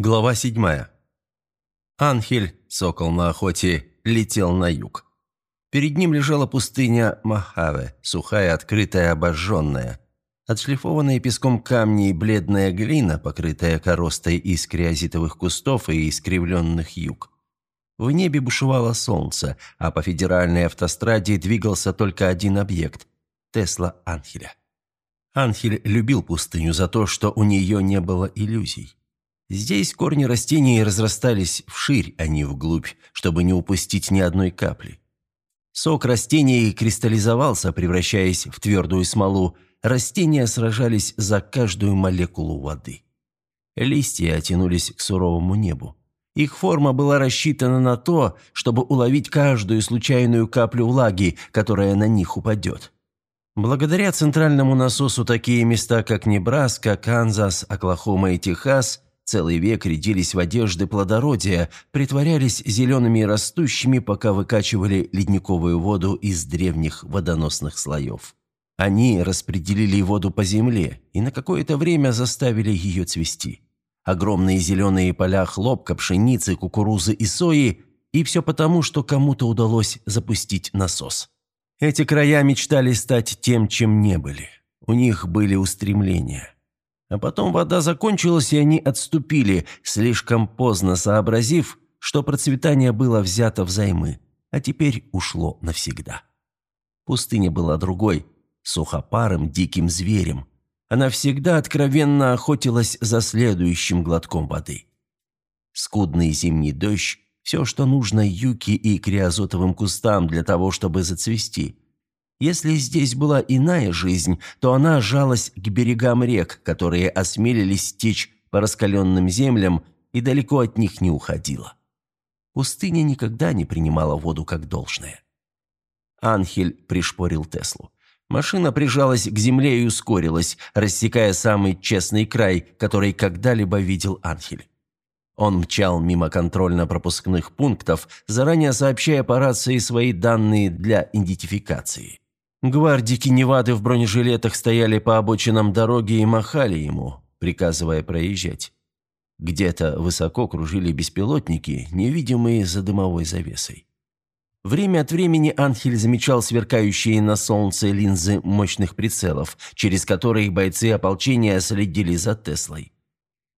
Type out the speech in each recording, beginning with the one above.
Глава седьмая. Анхель, сокол на охоте, летел на юг. Перед ним лежала пустыня Махаве, сухая, открытая, обожженная. Отшлифованные песком камни и бледная глина, покрытая коростой из криозитовых кустов и искривленных юг. В небе бушевало солнце, а по федеральной автостраде двигался только один объект – Тесла Анхеля. Анхель любил пустыню за то, что у нее не было иллюзий. Здесь корни растений разрастались вширь, а не вглубь, чтобы не упустить ни одной капли. Сок растений кристаллизовался, превращаясь в твердую смолу. Растения сражались за каждую молекулу воды. Листья тянулись к суровому небу. Их форма была рассчитана на то, чтобы уловить каждую случайную каплю влаги, которая на них упадет. Благодаря центральному насосу такие места, как Небраска, Канзас, Оклахома и Техас – Целый век рядились в одежды плодородия, притворялись зелеными и растущими, пока выкачивали ледниковую воду из древних водоносных слоев. Они распределили воду по земле и на какое-то время заставили ее цвести. Огромные зеленые поля хлопка, пшеницы, кукурузы и сои – и все потому, что кому-то удалось запустить насос. Эти края мечтали стать тем, чем не были. У них были устремления – а потом вода закончилась, и они отступили, слишком поздно сообразив, что процветание было взято взаймы, а теперь ушло навсегда. Пустыня была другой, сухопарым диким зверем. Она всегда откровенно охотилась за следующим глотком воды. Скудный зимний дождь – все, что нужно юки и криозотовым кустам для того, чтобы зацвести – если здесь была иная жизнь, то она жалась к берегам рек, которые осмелились течь по раскаленным землям и далеко от них не уходила. Пустыня никогда не принимала воду как должное. Анхель пришпорил Теслу. Машина прижалась к земле и ускорилась, рассекая самый честный край, который когда-либо видел Анхель. Он мчал мимо контрольно-пропускных пунктов, заранее сообщая по рации свои данные для идентификации. Гвардики Невады в бронежилетах стояли по обочинам дороги и махали ему, приказывая проезжать. Где-то высоко кружили беспилотники, невидимые за дымовой завесой. Время от времени Анхель замечал сверкающие на солнце линзы мощных прицелов, через которые бойцы ополчения следили за Теслой.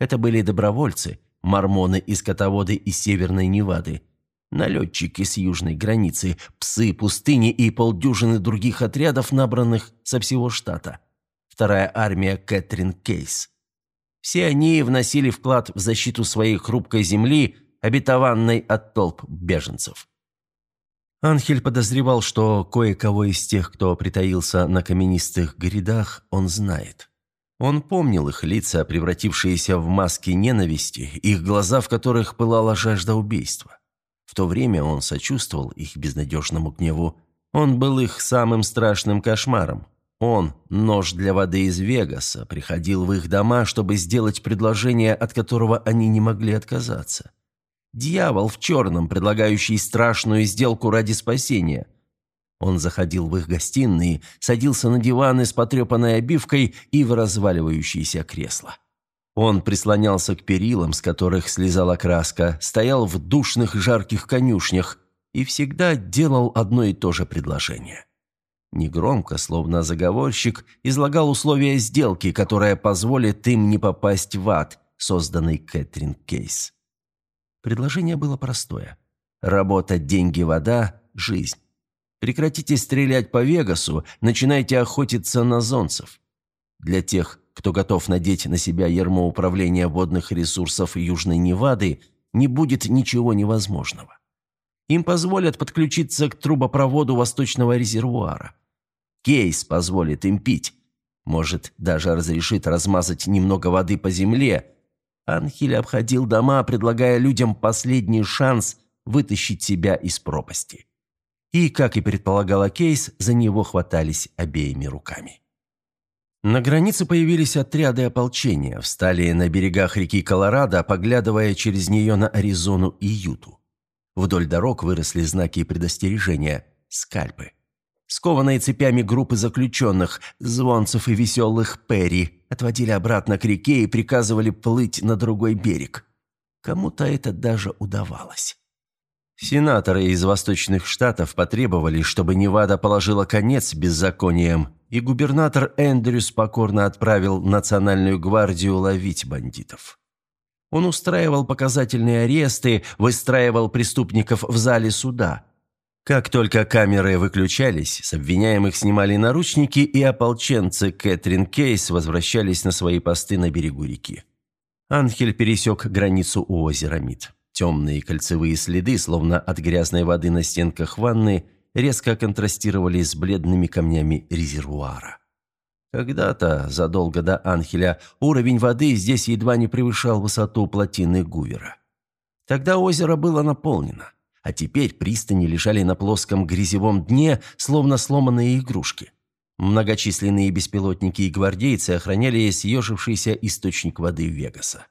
Это были добровольцы, мормоны и скотоводы из Северной Невады – Налетчики с южной границы, псы пустыни и полдюжины других отрядов, набранных со всего штата. Вторая армия Кэтрин Кейс. Все они вносили вклад в защиту своей хрупкой земли, обетованной от толп беженцев. Анхель подозревал, что кое-кого из тех, кто притаился на каменистых грядах, он знает. Он помнил их лица, превратившиеся в маски ненависти, их глаза, в которых пылала жажда убийства. В то время он сочувствовал их безнадежному гневу. Он был их самым страшным кошмаром. Он, нож для воды из Вегаса, приходил в их дома, чтобы сделать предложение, от которого они не могли отказаться. Дьявол в черном, предлагающий страшную сделку ради спасения. Он заходил в их гостиные, садился на диваны с потрепанной обивкой и в разваливающиеся кресла. Он прислонялся к перилам, с которых слезала краска, стоял в душных жарких конюшнях и всегда делал одно и то же предложение. Негромко, словно заговорщик, излагал условия сделки, которая позволит им не попасть в ад, созданный Кэтрин Кейс. Предложение было простое. Работа, деньги, вода, жизнь. Прекратите стрелять по Вегасу, начинайте охотиться на зонцев. Для тех, кто готов надеть на себя ярмо управления водных ресурсов Южной Невады, не будет ничего невозможного. Им позволят подключиться к трубопроводу Восточного резервуара. Кейс позволит им пить. Может, даже разрешит размазать немного воды по земле. Анхель обходил дома, предлагая людям последний шанс вытащить себя из пропасти. И, как и предполагала Кейс, за него хватались обеими руками. На границе появились отряды ополчения, встали на берегах реки Колорадо, поглядывая через нее на Аризону и Юту. Вдоль дорог выросли знаки предостережения – скальпы. Скованные цепями группы заключенных, звонцев и веселых Перри, отводили обратно к реке и приказывали плыть на другой берег. Кому-то это даже удавалось. Сенаторы из восточных штатов потребовали, чтобы Невада положила конец беззакониям, и губернатор Эндрюс покорно отправил Национальную гвардию ловить бандитов. Он устраивал показательные аресты, выстраивал преступников в зале суда. Как только камеры выключались, с обвиняемых снимали наручники, и ополченцы Кэтрин Кейс возвращались на свои посты на берегу реки. Анхель пересек границу у озера Мид. Темные кольцевые следы, словно от грязной воды на стенках ванны, резко контрастировали с бледными камнями резервуара. Когда-то, задолго до Анхеля, уровень воды здесь едва не превышал высоту плотины Гувера. Тогда озеро было наполнено, а теперь пристани лежали на плоском грязевом дне, словно сломанные игрушки. Многочисленные беспилотники и гвардейцы охраняли съежившийся источник воды Вегаса.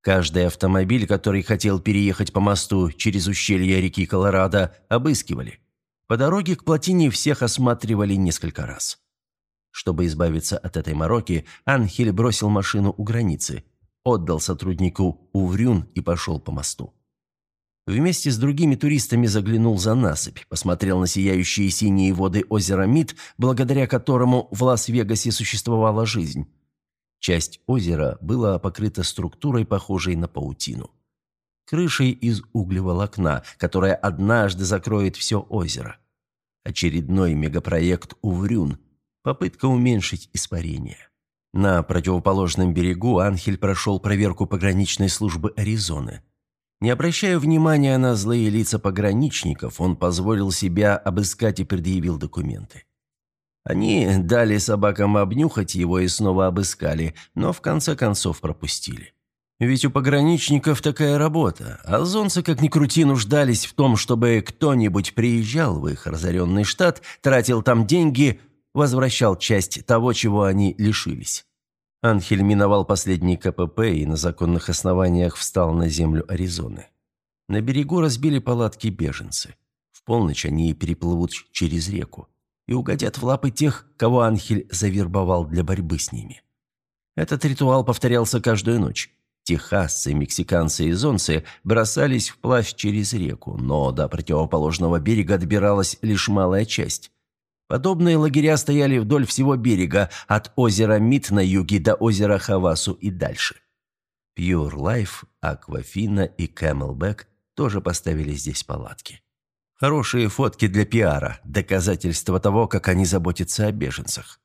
Каждый автомобиль, который хотел переехать по мосту через ущелье реки Колорадо, обыскивали. По дороге к плотине всех осматривали несколько раз. Чтобы избавиться от этой мороки, Анхель бросил машину у границы, отдал сотруднику Уврюн и пошел по мосту. Вместе с другими туристами заглянул за насыпь, посмотрел на сияющие синие воды озера Мид, благодаря которому в Лас-Вегасе существовала жизнь. Часть озера была покрыта структурой, похожей на паутину. Крышей из углеволокна, которая однажды закроет все озеро. Очередной мегапроект «Уврюн» – попытка уменьшить испарение. На противоположном берегу Анхель прошел проверку пограничной службы Аризоны. Не обращая внимания на злые лица пограничников, он позволил себя обыскать и предъявил документы. Они дали собакам обнюхать его и снова обыскали, но в конце концов пропустили. Ведь у пограничников такая работа, а зонцы, как ни крути, нуждались в том, чтобы кто-нибудь приезжал в их разоренный штат, тратил там деньги, возвращал часть того, чего они лишились. Анхель миновал последний КПП и на законных основаниях встал на землю Аризоны. На берегу разбили палатки беженцы. В полночь они переплывут через реку и угодят в лапы тех, кого Анхель завербовал для борьбы с ними. Этот ритуал повторялся каждую ночь. Техасцы, мексиканцы и зонцы бросались вплавь через реку, но до противоположного берега добиралась лишь малая часть. Подобные лагеря стояли вдоль всего берега, от озера Мит на юге до озера Хавасу и дальше. Pure Life, Аквафина и Camelback тоже поставили здесь палатки. Хорошие фотки для пиара, доказательство того, как они заботятся о беженцах.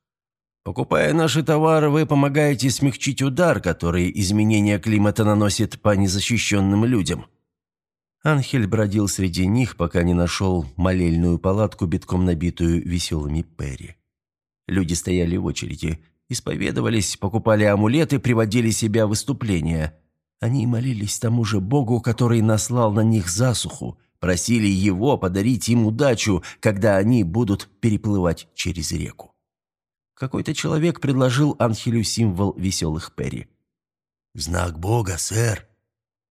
Покупая наши товары, вы помогаете смягчить удар, который изменение климата наносит по незащищенным людям. Анхель бродил среди них, пока не нашел молельную палатку, битком набитую веселыми Перри. Люди стояли в очереди, исповедовались, покупали амулеты, приводили себя в выступления. Они молились тому же Богу, который наслал на них засуху, Просили его подарить им удачу, когда они будут переплывать через реку. Какой-то человек предложил Анхелю символ веселых Перри. «Знак Бога, сэр».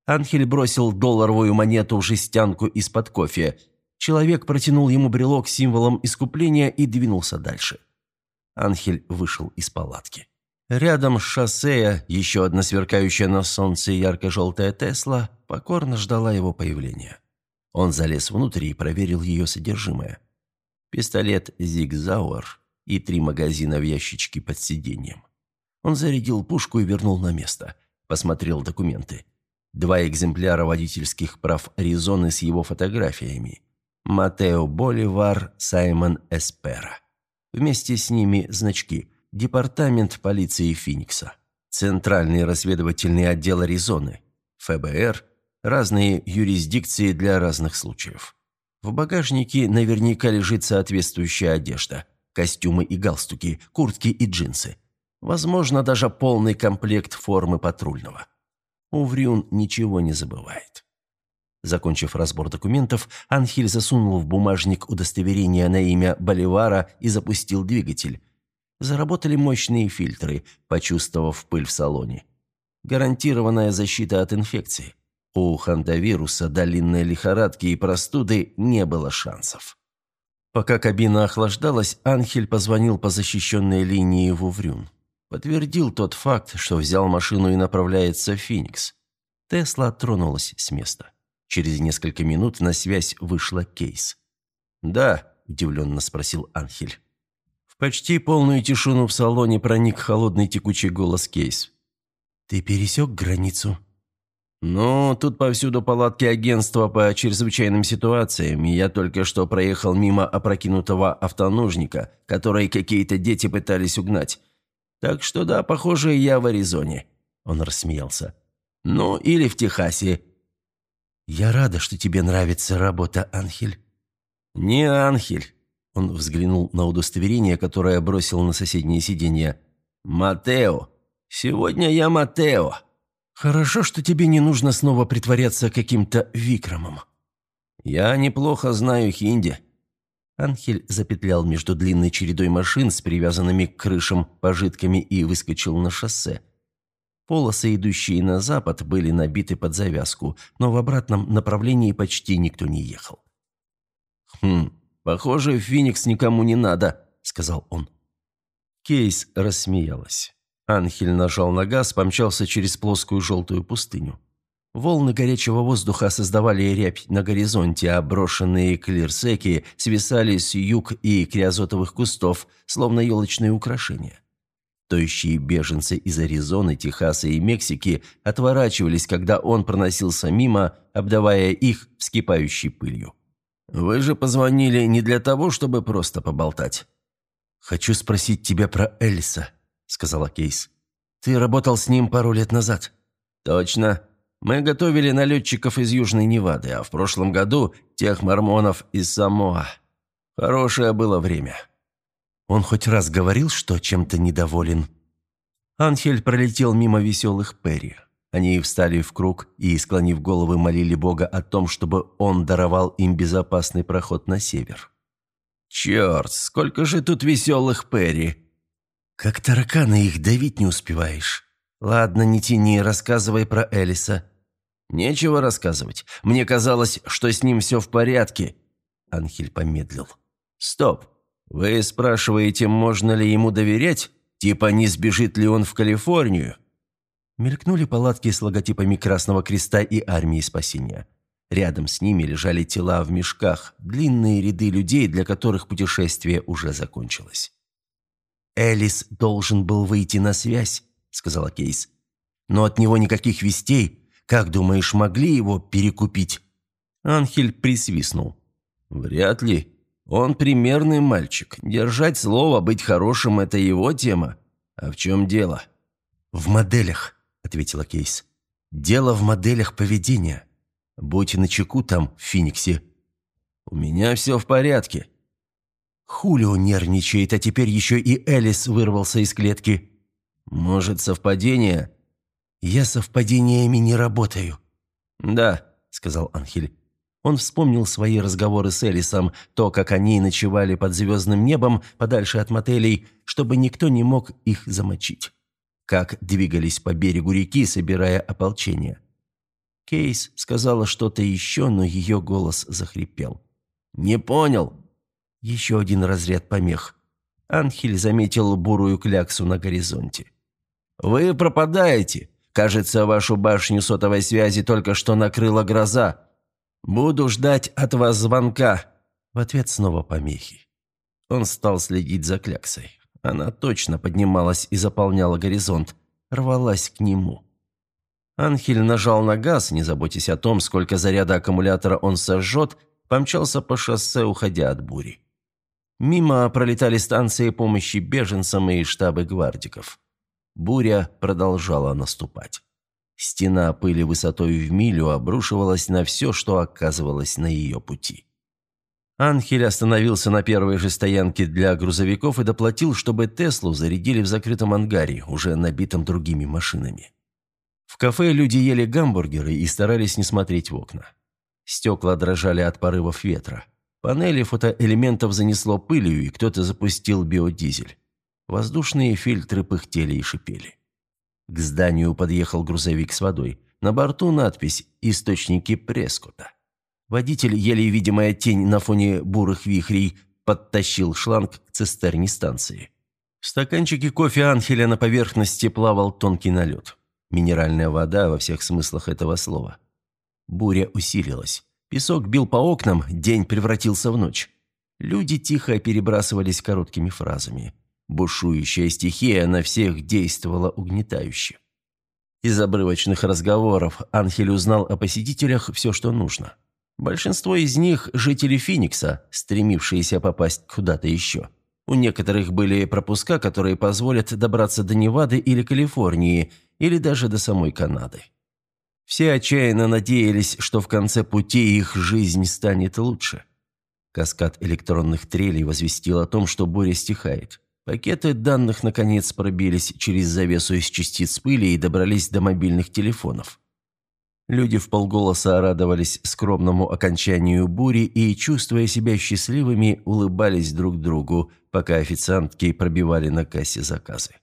Анхель бросил долларовую монету в жестянку из-под кофе. Человек протянул ему брелок символом искупления и двинулся дальше. Анхель вышел из палатки. Рядом с шоссе еще одна сверкающая на солнце ярко-желтая Тесла покорно ждала его появления. Он залез внутрь и проверил ее содержимое. Пистолет «Зигзауэр» и три магазина в ящичке под сиденьем. Он зарядил пушку и вернул на место. Посмотрел документы. Два экземпляра водительских прав Аризоны с его фотографиями. Матео Боливар, Саймон Эспера. Вместе с ними значки «Департамент полиции Финикса», «Центральный разведывательный отдел Аризоны», ФБР, Разные юрисдикции для разных случаев. В багажнике наверняка лежит соответствующая одежда. Костюмы и галстуки, куртки и джинсы. Возможно, даже полный комплект формы патрульного. Уврюн ничего не забывает. Закончив разбор документов, Анхель засунул в бумажник удостоверение на имя Боливара и запустил двигатель. Заработали мощные фильтры, почувствовав пыль в салоне. Гарантированная защита от инфекции. У хандавируса, долинной лихорадки и простуды не было шансов. Пока кабина охлаждалась, Анхель позвонил по защищенной линии в Уврюн. Подтвердил тот факт, что взял машину и направляется в Феникс. Тесла тронулась с места. Через несколько минут на связь вышла Кейс. «Да», – удивленно спросил Анхель. В почти полную тишину в салоне проник холодный текучий голос Кейс. «Ты пересек границу?» «Ну, тут повсюду палатки агентства по чрезвычайным ситуациям, и я только что проехал мимо опрокинутого автоножника, который какие-то дети пытались угнать. Так что да, похоже, я в Аризоне». Он рассмеялся. «Ну, или в Техасе». «Я рада, что тебе нравится работа, Анхель». «Не Анхель». Он взглянул на удостоверение, которое бросил на соседнее сиденье. «Матео. Сегодня я Матео». «Хорошо, что тебе не нужно снова притворяться каким-то Викрамом». «Я неплохо знаю хинди». Анхель запетлял между длинной чередой машин с привязанными к крышам пожитками и выскочил на шоссе. Полосы, идущие на запад, были набиты под завязку, но в обратном направлении почти никто не ехал. «Хм, похоже, Феникс никому не надо», — сказал он. Кейс рассмеялась. Анхель нажал на газ, помчался через плоскую желтую пустыню. Волны горячего воздуха создавали рябь на горизонте, а брошенные клирсеки свисали с юг и криозотовых кустов, словно елочные украшения. Тоющие беженцы из Аризоны, Техаса и Мексики отворачивались, когда он проносился мимо, обдавая их вскипающей пылью. «Вы же позвонили не для того, чтобы просто поболтать?» «Хочу спросить тебя про Эльса», – сказала Кейс. «Ты работал с ним пару лет назад». «Точно. Мы готовили налетчиков из Южной Невады, а в прошлом году тех мормонов из Самоа. Хорошее было время». Он хоть раз говорил, что чем-то недоволен. Анхель пролетел мимо веселых Перри. Они встали в круг и, склонив головы, молили Бога о том, чтобы он даровал им безопасный проход на север. «Черт, сколько же тут веселых Перри!» «Как тараканы их давить не успеваешь. Ладно, не тяни, рассказывай про Элиса». «Нечего рассказывать. Мне казалось, что с ним все в порядке». Анхель помедлил. «Стоп. Вы спрашиваете, можно ли ему доверять? Типа, не сбежит ли он в Калифорнию?» Мелькнули палатки с логотипами Красного Креста и Армии Спасения. Рядом с ними лежали тела в мешках, длинные ряды людей, для которых путешествие уже закончилось. «Элис должен был выйти на связь», — сказала Кейс. «Но от него никаких вестей. Как думаешь, могли его перекупить?» Анхель присвистнул. «Вряд ли. Он примерный мальчик. Держать слово, быть хорошим – это его тема. А в чем дело?» «В моделях», – ответила Кейс. «Дело в моделях поведения. Будь начеку там, в Фениксе». «У меня все в порядке», Хулио нервничает, а теперь еще и Элис вырвался из клетки. Может, совпадение? Я совпадениями не работаю. Да, сказал Анхель. Он вспомнил свои разговоры с Элисом, то, как они ночевали под звездным небом, подальше от мотелей, чтобы никто не мог их замочить. Как двигались по берегу реки, собирая ополчение. Кейс сказала что-то еще, но ее голос захрипел. «Не понял», еще один разряд помех. Анхель заметил бурую кляксу на горизонте. «Вы пропадаете. Кажется, вашу башню сотовой связи только что накрыла гроза. Буду ждать от вас звонка». В ответ снова помехи. Он стал следить за кляксой. Она точно поднималась и заполняла горизонт, рвалась к нему. Анхель нажал на газ, не заботясь о том, сколько заряда аккумулятора он сожжет, помчался по шоссе, уходя от бури. Мимо пролетали станции помощи беженцам и штабы гвардиков. Буря продолжала наступать. Стена пыли высотой в милю обрушивалась на все, что оказывалось на ее пути. Анхель остановился на первой же стоянке для грузовиков и доплатил, чтобы Теслу зарядили в закрытом ангаре, уже набитом другими машинами. В кафе люди ели гамбургеры и старались не смотреть в окна. Стекла дрожали от порывов ветра. Панели фотоэлементов занесло пылью, и кто-то запустил биодизель. Воздушные фильтры пыхтели и шипели. К зданию подъехал грузовик с водой. На борту надпись «Источники Прескота». Водитель, еле видимая тень на фоне бурых вихрей, подтащил шланг к цистерне станции. В стаканчике кофе Анхеля на поверхности плавал тонкий налет. Минеральная вода во всех смыслах этого слова. Буря усилилась. Песок бил по окнам, день превратился в ночь. Люди тихо перебрасывались короткими фразами. Бушующая стихия на всех действовала угнетающе. Из обрывочных разговоров Анхель узнал о посетителях все, что нужно. Большинство из них – жители Феникса, стремившиеся попасть куда-то еще. У некоторых были пропуска, которые позволят добраться до Невады или Калифорнии, или даже до самой Канады. Все отчаянно надеялись, что в конце пути их жизнь станет лучше. Каскад электронных трелей возвестил о том, что буря стихает. Пакеты данных наконец пробились через завесу из частиц пыли и добрались до мобильных телефонов. Люди в полголоса радовались скромному окончанию бури и, чувствуя себя счастливыми, улыбались друг другу, пока официантки пробивали на кассе заказы.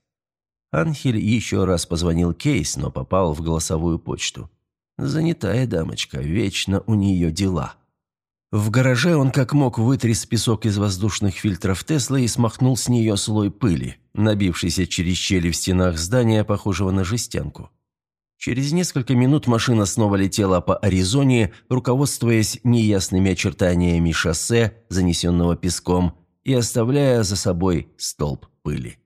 Анхель еще раз позвонил Кейс, но попал в голосовую почту. Занятая дамочка, вечно у нее дела. В гараже он как мог вытряс песок из воздушных фильтров Теслы и смахнул с нее слой пыли, набившийся через щели в стенах здания, похожего на жестянку. Через несколько минут машина снова летела по Аризоне, руководствуясь неясными очертаниями шоссе, занесенного песком, и оставляя за собой столб пыли.